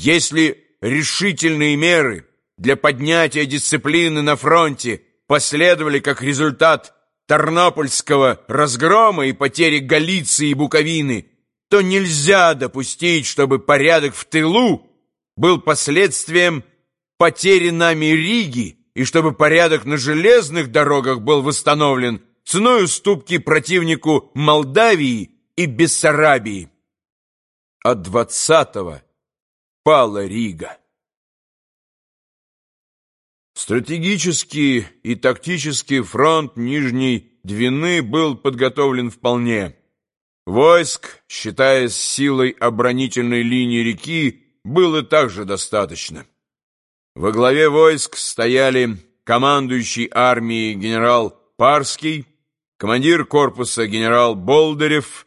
Если решительные меры для поднятия дисциплины на фронте последовали как результат Тарнопольского разгрома и потери Галиции и Буковины, то нельзя допустить, чтобы порядок в тылу был последствием потери нами Риги и чтобы порядок на железных дорогах был восстановлен ценой уступки противнику Молдавии и Бессарабии. От двадцатого пала Рига. Стратегический и тактический фронт Нижней Двины был подготовлен вполне. Войск, считая силой оборонительной линии реки, было также достаточно. Во главе войск стояли командующий армией генерал Парский, командир корпуса генерал Болдырев,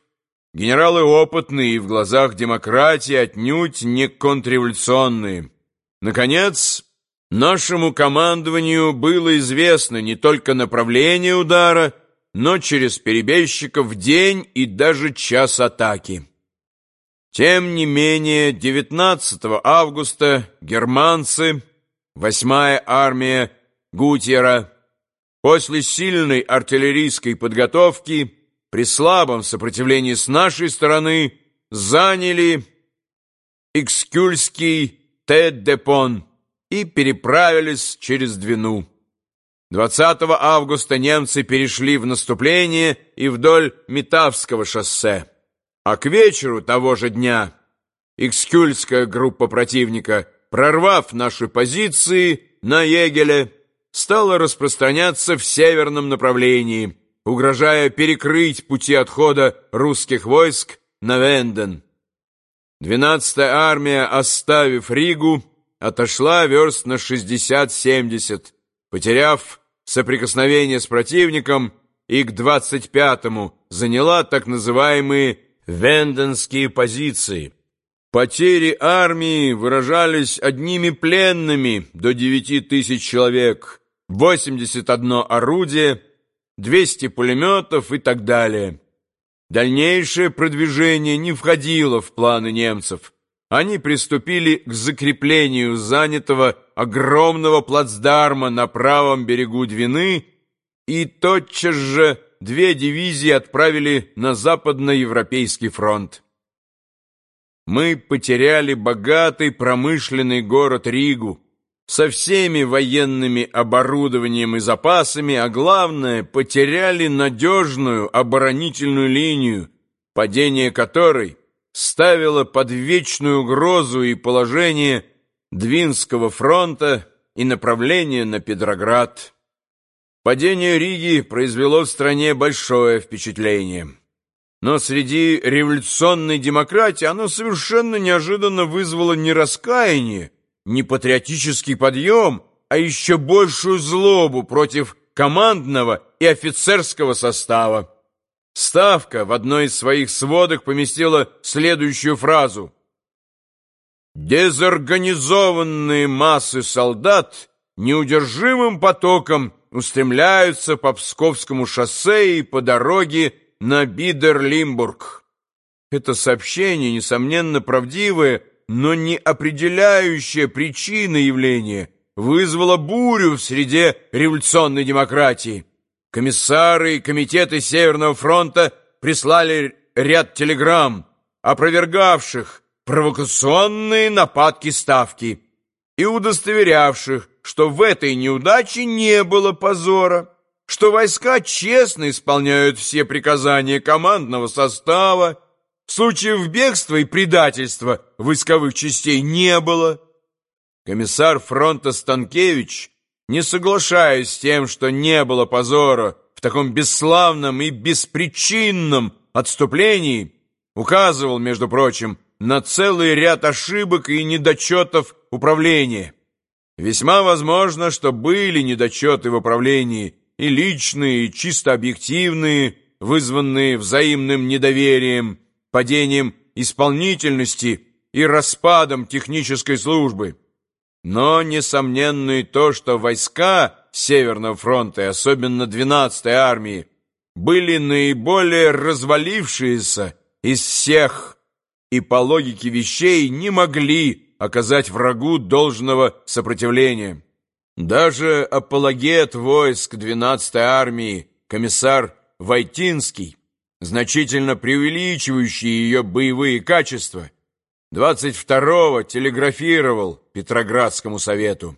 генералы опытные и в глазах демократии отнюдь не контрреволюционные. Наконец, Нашему командованию было известно не только направление удара, но через перебежчиков день и даже час атаки. Тем не менее, 19 августа германцы, 8-я армия Гутьера, после сильной артиллерийской подготовки, при слабом сопротивлении с нашей стороны, заняли Экскюльский Тед-Депон, и переправились через Двину. 20 августа немцы перешли в наступление и вдоль Метавского шоссе. А к вечеру того же дня Экскюльская группа противника, прорвав наши позиции на Егеле, стала распространяться в северном направлении, угрожая перекрыть пути отхода русских войск на Венден. 12-я армия, оставив Ригу, отошла верст на 60-70, потеряв соприкосновение с противником и к 25-му заняла так называемые венденские позиции. Потери армии выражались одними пленными до 9 тысяч человек, 81 орудие, 200 пулеметов и так далее. Дальнейшее продвижение не входило в планы немцев они приступили к закреплению занятого огромного плацдарма на правом берегу Двины и тотчас же две дивизии отправили на западноевропейский фронт. Мы потеряли богатый промышленный город Ригу со всеми военными оборудованием и запасами, а главное, потеряли надежную оборонительную линию, падение которой – ставила под вечную угрозу и положение Двинского фронта и направление на Петроград. Падение Риги произвело в стране большое впечатление. Но среди революционной демократии оно совершенно неожиданно вызвало не раскаяние, не патриотический подъем, а еще большую злобу против командного и офицерского состава. Ставка в одной из своих сводок поместила следующую фразу. «Дезорганизованные массы солдат неудержимым потоком устремляются по Псковскому шоссе и по дороге на Бидерлимбург». Это сообщение, несомненно, правдивое, но не определяющее причины явления, вызвало бурю в среде революционной демократии. Комиссары и комитеты Северного фронта прислали ряд телеграмм, опровергавших провокационные нападки Ставки и удостоверявших, что в этой неудаче не было позора, что войска честно исполняют все приказания командного состава, случаев бегства и предательства войсковых частей не было. Комиссар фронта Станкевич не соглашаясь с тем, что не было позора в таком бесславном и беспричинном отступлении, указывал, между прочим, на целый ряд ошибок и недочетов управления. Весьма возможно, что были недочеты в управлении и личные, и чисто объективные, вызванные взаимным недоверием, падением исполнительности и распадом технической службы. Но несомненно и то, что войска Северного фронта, особенно 12-й армии, были наиболее развалившиеся из всех и по логике вещей не могли оказать врагу должного сопротивления. Даже апологет войск 12-й армии, комиссар Войтинский, значительно преувеличивающий ее боевые качества, 22-го телеграфировал Петроградскому совету.